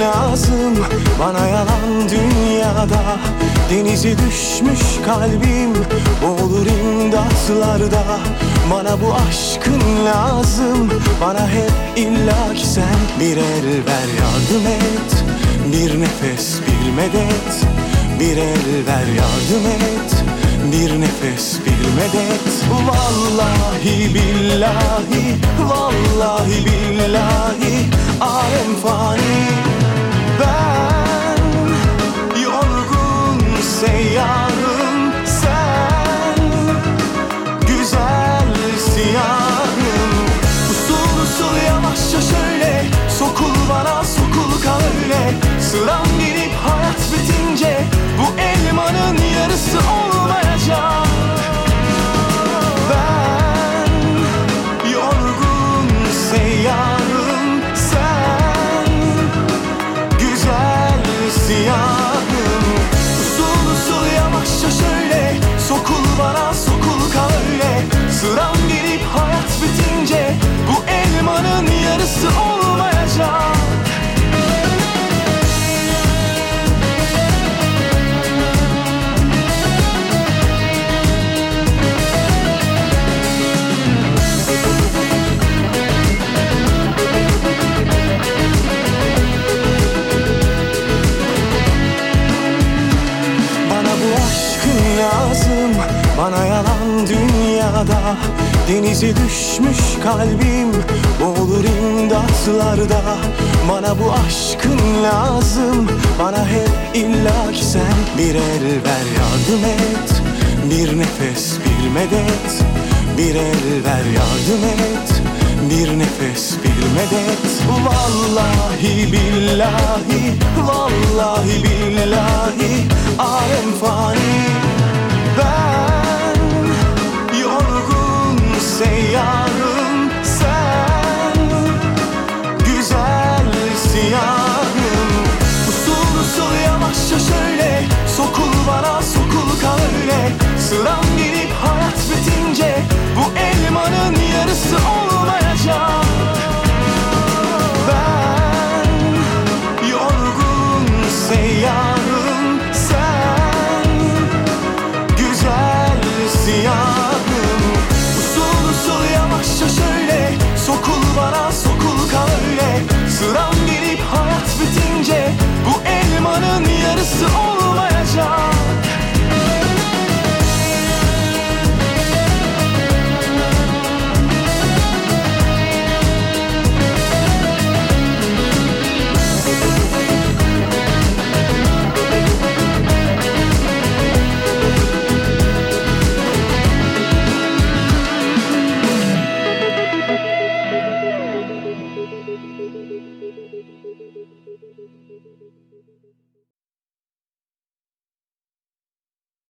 Lazım. Bana yalan dünyada Denize düşmüş kalbim. Olur imdatlarda Bana bu aşkın lazım. Bana hep illa ki sen Bir el ver yardım et. Bir nefes bir medet. Bir el ver yardım et. Bir nefes bir medet. Vallahi billahi Vallahi billahi yavaşça şöyle Sokul bana sokul kal Sıram gelip hayat bitince Bu elmanın yarısı olmayacak Bana yalan dünyada Denize düşmüş kalbim Olur imdatlarda. Bana bu aşkın lazım. Bana hep illa ki sen Bir el ver yardım et. Bir nefes bir medet. Bir el ver yardım et. Bir nefes bir medet. Vallahi billahi Vallahi Yorgun seyyarım Sen Güzel siyahım. Usul usul yavaşça şöyle Sokul bana sokul kal öyle Sıram gelip hayat bitince Bu elmanın yarısı olmayacak